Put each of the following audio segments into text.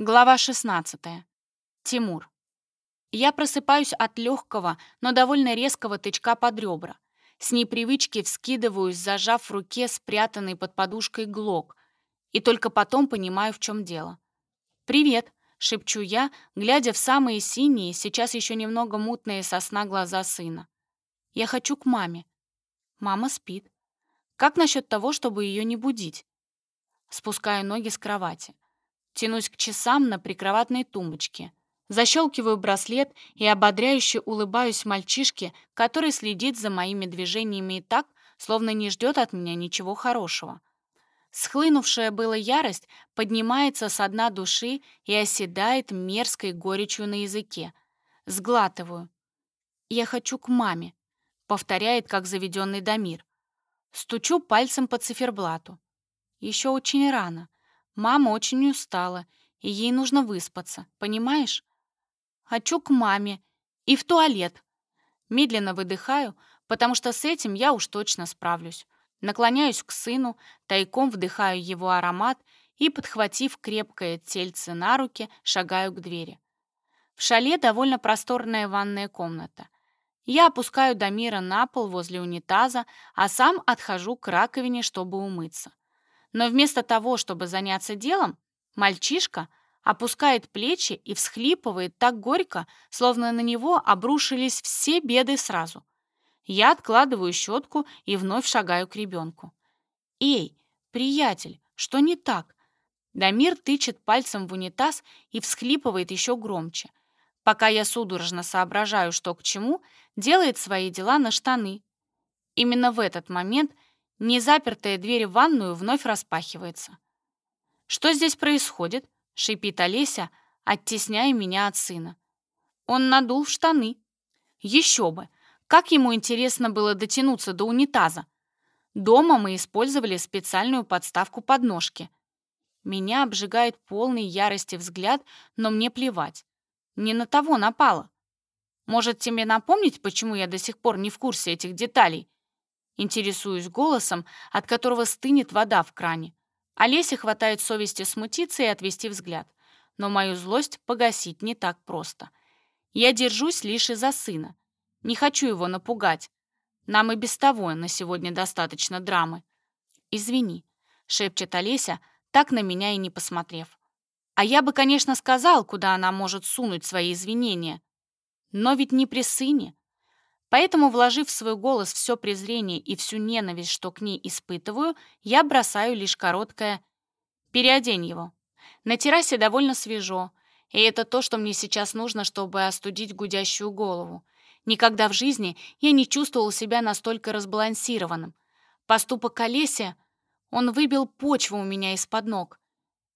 Глава 16. Тимур. Я просыпаюсь от легкого, но довольно резкого тычка под ребра. С непривычки вскидываюсь, зажав в руке спрятанный под подушкой глок, и только потом понимаю, в чем дело. «Привет», — шепчу я, глядя в самые синие, сейчас еще немного мутные сосна глаза сына. «Я хочу к маме». Мама спит. Как насчет того, чтобы ее не будить? Спускаю ноги с кровати. Тянусь к часам на прикроватной тумбочке. Защелкиваю браслет и ободряюще улыбаюсь мальчишке, который следит за моими движениями и так, словно не ждет от меня ничего хорошего. Схлынувшая была ярость поднимается со дна души и оседает мерзкой горечью на языке. Сглатываю. «Я хочу к маме», — повторяет, как заведенный Дамир. Стучу пальцем по циферблату. Еще очень рано. Мама очень устала, и ей нужно выспаться, понимаешь? Хочу к маме и в туалет. Медленно выдыхаю, потому что с этим я уж точно справлюсь. Наклоняюсь к сыну, тайком вдыхаю его аромат и, подхватив крепкое тельце на руки, шагаю к двери. В шале довольно просторная ванная комната. Я опускаю Дамира на пол возле унитаза, а сам отхожу к раковине, чтобы умыться. Но вместо того, чтобы заняться делом, мальчишка опускает плечи и всхлипывает так горько, словно на него обрушились все беды сразу. Я откладываю щетку и вновь шагаю к ребенку. «Эй, приятель, что не так?» Дамир тычет пальцем в унитаз и всхлипывает еще громче. Пока я судорожно соображаю, что к чему, делает свои дела на штаны. Именно в этот момент Незапертая дверь в ванную вновь распахивается. «Что здесь происходит?» — шипит Олеся, оттесняя меня от сына. Он надул в штаны. Еще бы! Как ему интересно было дотянуться до унитаза. Дома мы использовали специальную подставку под ножки. Меня обжигает полный ярости взгляд, но мне плевать. Не на того напала. Может, тебе напомнить, почему я до сих пор не в курсе этих деталей? Интересуюсь голосом, от которого стынет вода в кране. Олесе хватает совести смутиться и отвести взгляд. Но мою злость погасить не так просто. Я держусь лишь из-за сына. Не хочу его напугать. Нам и без того на сегодня достаточно драмы. «Извини», — шепчет Олеся, так на меня и не посмотрев. А я бы, конечно, сказал, куда она может сунуть свои извинения. Но ведь не при сыне. Поэтому, вложив в свой голос все презрение и всю ненависть, что к ней испытываю, я бросаю лишь короткое «переодень его». На террасе довольно свежо, и это то, что мне сейчас нужно, чтобы остудить гудящую голову. Никогда в жизни я не чувствовал себя настолько разбалансированным. Поступок Олеся, он выбил почву у меня из-под ног,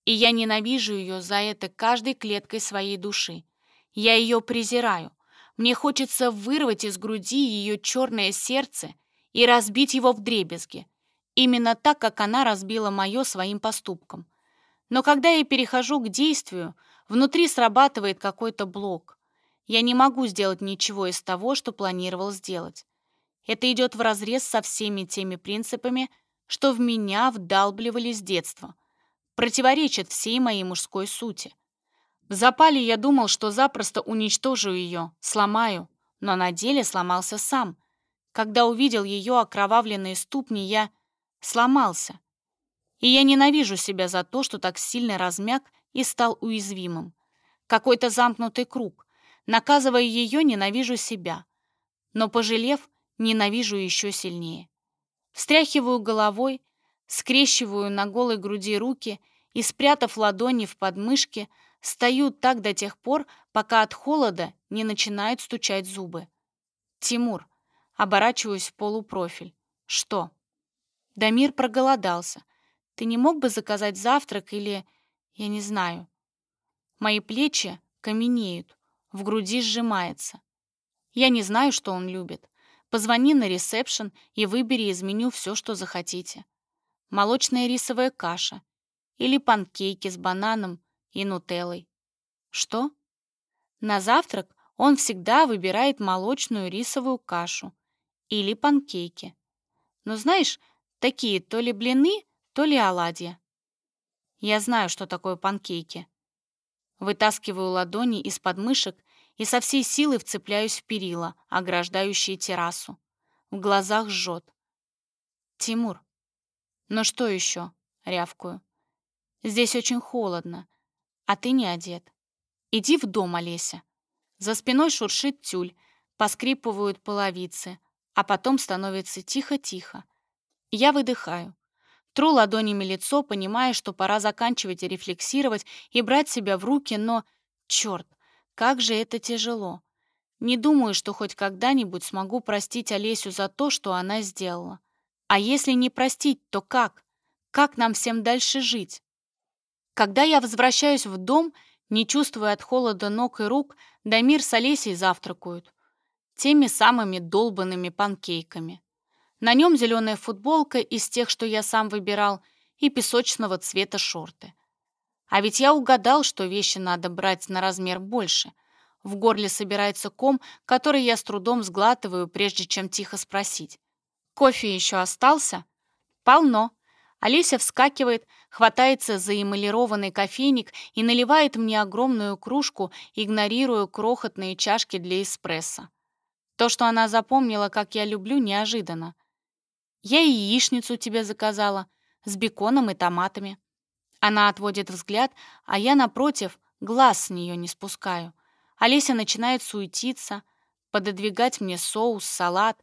и я ненавижу ее за это каждой клеткой своей души. Я ее презираю. Мне хочется вырвать из груди ее черное сердце и разбить его в дребезги, именно так, как она разбила мое своим поступком. Но когда я перехожу к действию, внутри срабатывает какой-то блок. Я не могу сделать ничего из того, что планировал сделать. Это идет вразрез со всеми теми принципами, что в меня вдалбливали с детства, противоречит всей моей мужской сути. В запале я думал, что запросто уничтожу ее, сломаю, но на деле сломался сам. Когда увидел ее окровавленные ступни, я сломался. И я ненавижу себя за то, что так сильно размяк и стал уязвимым. Какой-то замкнутый круг. Наказывая ее, ненавижу себя. Но, пожалев, ненавижу еще сильнее. Встряхиваю головой, скрещиваю на голой груди руки и, спрятав ладони в подмышки, Стою так до тех пор, пока от холода не начинают стучать зубы. «Тимур», оборачиваюсь в полупрофиль. «Что?» Дамир проголодался. «Ты не мог бы заказать завтрак или... я не знаю». Мои плечи каменеют, в груди сжимается. Я не знаю, что он любит. Позвони на ресепшн и выбери из меню все, что захотите. Молочная рисовая каша или панкейки с бананом и нутеллой. Что? На завтрак он всегда выбирает молочную рисовую кашу или панкейки. Но знаешь, такие то ли блины, то ли оладья. Я знаю, что такое панкейки. Вытаскиваю ладони из подмышек и со всей силы вцепляюсь в перила, ограждающие террасу. В глазах жжет. «Тимур, ну что еще?» — рявкую. «Здесь очень холодно, а ты не одет. Иди в дом, Олеся». За спиной шуршит тюль, поскрипывают половицы, а потом становится тихо-тихо. Я выдыхаю. Тру ладонями лицо, понимая, что пора заканчивать рефлексировать и брать себя в руки, но, черт, как же это тяжело. Не думаю, что хоть когда-нибудь смогу простить Олесю за то, что она сделала. А если не простить, то как? Как нам всем дальше жить? Когда я возвращаюсь в дом, не чувствуя от холода ног и рук, Дамир с Олесей завтракают. Теми самыми долбанными панкейками. На нем зеленая футболка из тех, что я сам выбирал, и песочного цвета шорты. А ведь я угадал, что вещи надо брать на размер больше. В горле собирается ком, который я с трудом сглатываю, прежде чем тихо спросить. «Кофе еще остался?» «Полно». Олеся вскакивает, хватается за эмалированный кофейник и наливает мне огромную кружку, игнорируя крохотные чашки для эспрессо. То, что она запомнила, как я люблю, неожиданно. Я и яичницу тебе заказала, с беконом и томатами». Она отводит взгляд, а я, напротив, глаз с нее не спускаю. Олеся начинает суетиться, пододвигать мне соус, салат,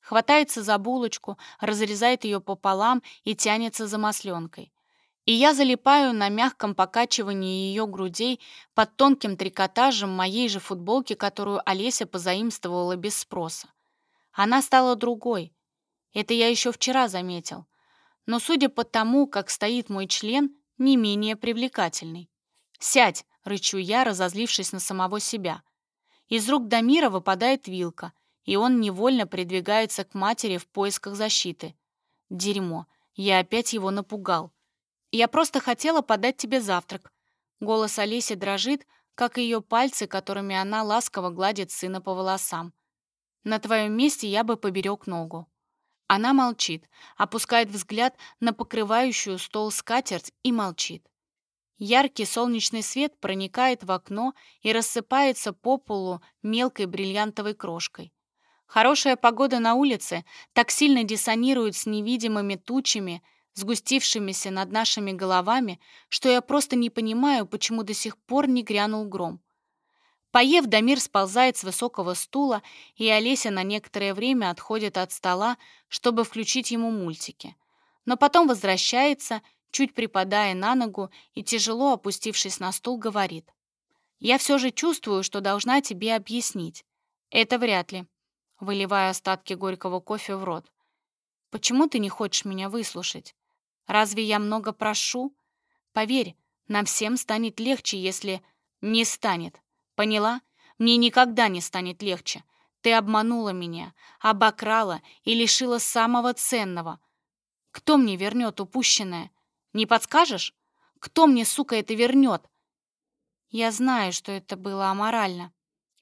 хватается за булочку, разрезает ее пополам и тянется за масленкой. И я залипаю на мягком покачивании ее грудей под тонким трикотажем моей же футболки, которую Олеся позаимствовала без спроса. Она стала другой, это я еще вчера заметил. Но судя по тому, как стоит мой член, не менее привлекательный. «Сядь!» — рычу я, разозлившись на самого себя. Из рук Дамира выпадает вилка, и он невольно придвигается к матери в поисках защиты. Дерьмо. Я опять его напугал. Я просто хотела подать тебе завтрак. Голос Олеси дрожит, как и ее пальцы, которыми она ласково гладит сына по волосам. На твоем месте я бы поберег ногу. Она молчит, опускает взгляд на покрывающую стол скатерть и молчит. Яркий солнечный свет проникает в окно и рассыпается по полу мелкой бриллиантовой крошкой. Хорошая погода на улице так сильно диссонирует с невидимыми тучами, сгустившимися над нашими головами, что я просто не понимаю, почему до сих пор не грянул гром. Поев, Дамир сползает с высокого стула, и Олеся на некоторое время отходит от стола, чтобы включить ему мультики. Но потом возвращается, чуть припадая на ногу и, тяжело опустившись на стул, говорит. «Я все же чувствую, что должна тебе объяснить. Это вряд ли», выливая остатки горького кофе в рот. «Почему ты не хочешь меня выслушать? Разве я много прошу? Поверь, нам всем станет легче, если не станет. Поняла? Мне никогда не станет легче. Ты обманула меня, обокрала и лишила самого ценного. Кто мне вернет упущенное? Не подскажешь? Кто мне, сука, это вернет? Я знаю, что это было аморально.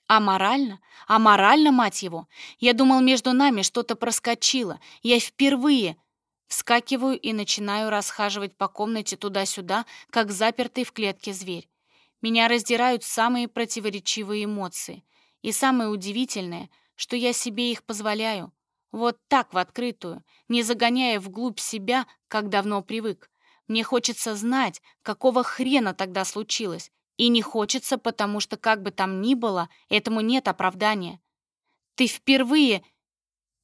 Аморально? Аморально, мать его? Я думал, между нами что-то проскочило. Я впервые... Вскакиваю и начинаю расхаживать по комнате туда-сюда, как запертый в клетке зверь. Меня раздирают самые противоречивые эмоции. И самое удивительное, что я себе их позволяю. Вот так, в открытую, не загоняя вглубь себя, как давно привык. Мне хочется знать, какого хрена тогда случилось. И не хочется, потому что, как бы там ни было, этому нет оправдания. Ты впервые...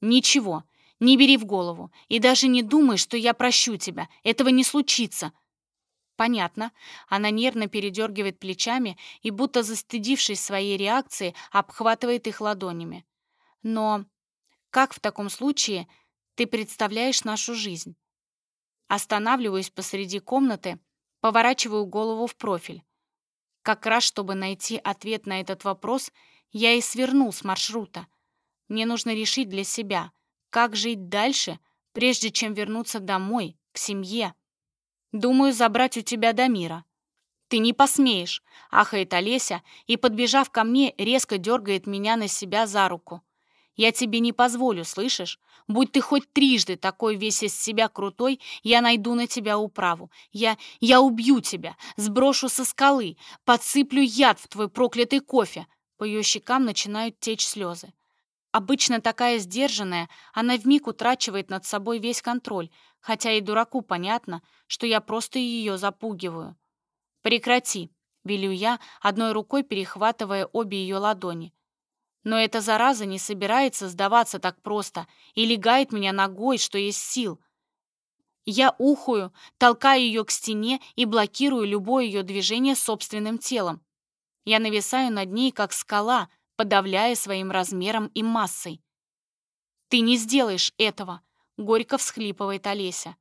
Ничего, не бери в голову. И даже не думай, что я прощу тебя. Этого не случится. Понятно. Она нервно передергивает плечами и, будто застыдившись своей реакции, обхватывает их ладонями. Но как в таком случае ты представляешь нашу жизнь? Останавливаюсь посреди комнаты, поворачиваю голову в профиль. Как раз, чтобы найти ответ на этот вопрос, я и свернул с маршрута. Мне нужно решить для себя, как жить дальше, прежде чем вернуться домой, к семье. Думаю, забрать у тебя Дамира». «Ты не посмеешь!» — ахает Олеся и, подбежав ко мне, резко дергает меня на себя за руку. Я тебе не позволю, слышишь? Будь ты хоть трижды такой весь из себя крутой, я найду на тебя управу. Я... я убью тебя, сброшу со скалы, подсыплю яд в твой проклятый кофе». По ее щекам начинают течь слезы. Обычно такая сдержанная, она вмиг утрачивает над собой весь контроль, хотя и дураку понятно, что я просто ее запугиваю. «Прекрати», — велю я, одной рукой перехватывая обе ее ладони. Но эта зараза не собирается сдаваться так просто и легает меня ногой, что есть сил. Я ухую, толкаю ее к стене и блокирую любое ее движение собственным телом. Я нависаю над ней, как скала, подавляя своим размером и массой. «Ты не сделаешь этого!» — горько всхлипывает Олеся.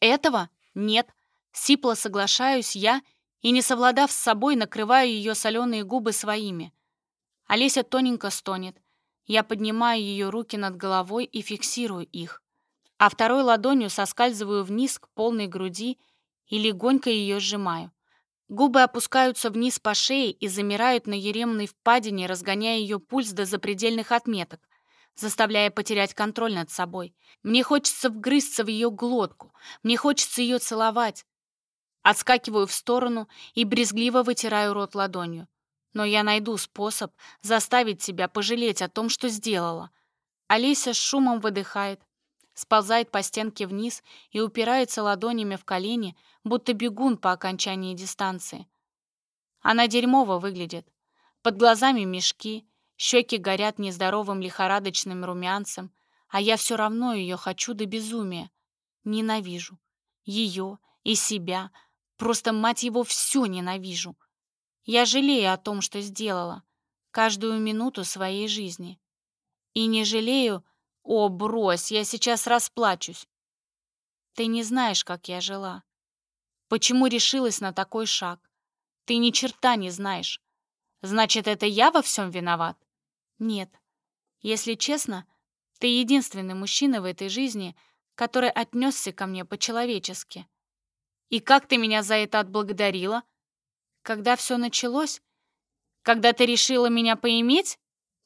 «Этого? Нет!» — сипло соглашаюсь я и, не совладав с собой, накрываю ее соленые губы своими. Олеся тоненько стонет. Я поднимаю ее руки над головой и фиксирую их, а второй ладонью соскальзываю вниз к полной груди и легонько ее сжимаю. Губы опускаются вниз по шее и замирают на еремной впадине, разгоняя ее пульс до запредельных отметок, заставляя потерять контроль над собой. Мне хочется вгрызться в ее глотку, мне хочется ее целовать. Отскакиваю в сторону и брезгливо вытираю рот ладонью. Но я найду способ заставить себя пожалеть о том, что сделала. Олеся с шумом выдыхает, сползает по стенке вниз и упирается ладонями в колени, будто бегун по окончании дистанции. Она дерьмово выглядит. Под глазами мешки, щеки горят нездоровым лихорадочным румянцем, а я все равно ее хочу до безумия. Ненавижу. Ее и себя. Просто, мать его, все ненавижу. Я жалею о том, что сделала. Каждую минуту своей жизни. И не жалею «О, брось, я сейчас расплачусь!» Ты не знаешь, как я жила. Почему решилась на такой шаг? Ты ни черта не знаешь. Значит, это я во всем виноват? Нет. Если честно, ты единственный мужчина в этой жизни, который отнесся ко мне по-человечески. И как ты меня за это отблагодарила? Когда все началось? Когда ты решила меня поиметь?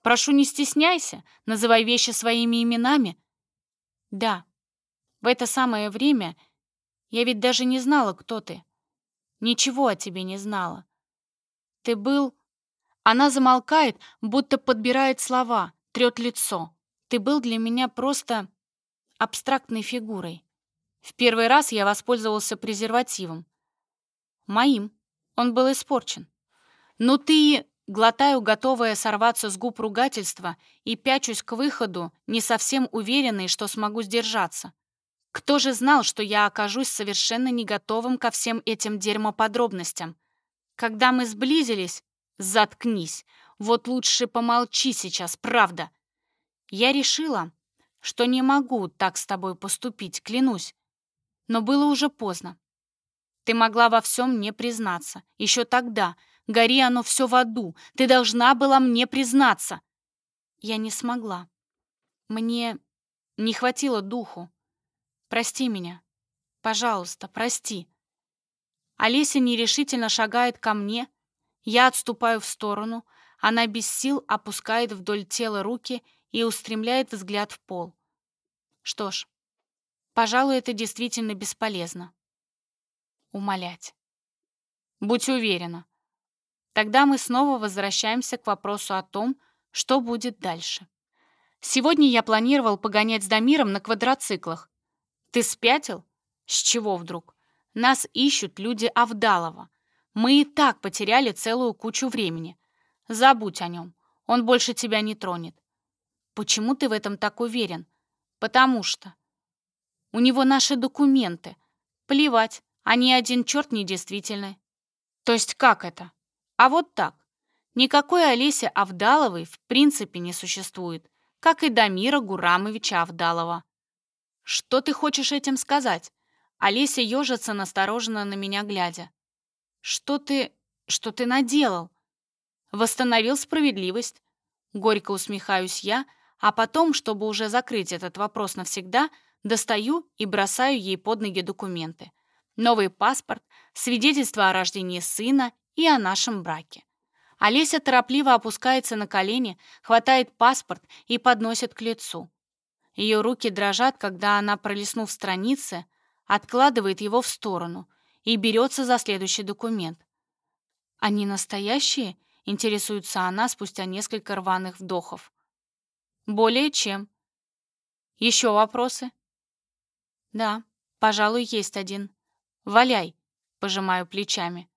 Прошу, не стесняйся, называй вещи своими именами. Да, в это самое время я ведь даже не знала, кто ты. Ничего о тебе не знала. Ты был... Она замолкает, будто подбирает слова, трет лицо. Ты был для меня просто абстрактной фигурой. В первый раз я воспользовался презервативом. Моим. Он был испорчен. Ну ты Глотаю, готовая сорваться с губ ругательства, и пячусь к выходу, не совсем уверенный, что смогу сдержаться. Кто же знал, что я окажусь совершенно не готовым ко всем этим дерьмоподробностям? Когда мы сблизились, заткнись. Вот лучше помолчи сейчас, правда. Я решила, что не могу так с тобой поступить, клянусь. Но было уже поздно. Ты могла во всем мне признаться, еще тогда — Гори оно все в аду. Ты должна была мне признаться. Я не смогла. Мне не хватило духу. Прости меня. Пожалуйста, прости. Олеся нерешительно шагает ко мне. Я отступаю в сторону. Она без сил опускает вдоль тела руки и устремляет взгляд в пол. Что ж, пожалуй, это действительно бесполезно. Умолять. Будь уверена, Тогда мы снова возвращаемся к вопросу о том, что будет дальше. Сегодня я планировал погонять с Дамиром на квадроциклах. Ты спятил? С чего вдруг? Нас ищут люди Авдалова. Мы и так потеряли целую кучу времени. Забудь о нем. Он больше тебя не тронет. Почему ты в этом так уверен? Потому что. У него наши документы. Плевать, они один черт недействительны. То есть как это? А вот так. Никакой Олеси Авдаловой в принципе не существует, как и Дамира Гурамовича Авдалова. Что ты хочешь этим сказать? Олеся ежится настороженно на меня глядя. Что ты... что ты наделал? Восстановил справедливость. Горько усмехаюсь я, а потом, чтобы уже закрыть этот вопрос навсегда, достаю и бросаю ей под ноги документы. Новый паспорт, свидетельство о рождении сына и о нашем браке. Олеся торопливо опускается на колени, хватает паспорт и подносит к лицу. Ее руки дрожат, когда она, пролистнув страницы, откладывает его в сторону и берется за следующий документ. «Они настоящие?» — интересуется она спустя несколько рваных вдохов. «Более чем». «Еще вопросы?» «Да, пожалуй, есть один. Валяй», — пожимаю плечами.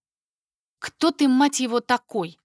«Кто ты, мать его, такой?»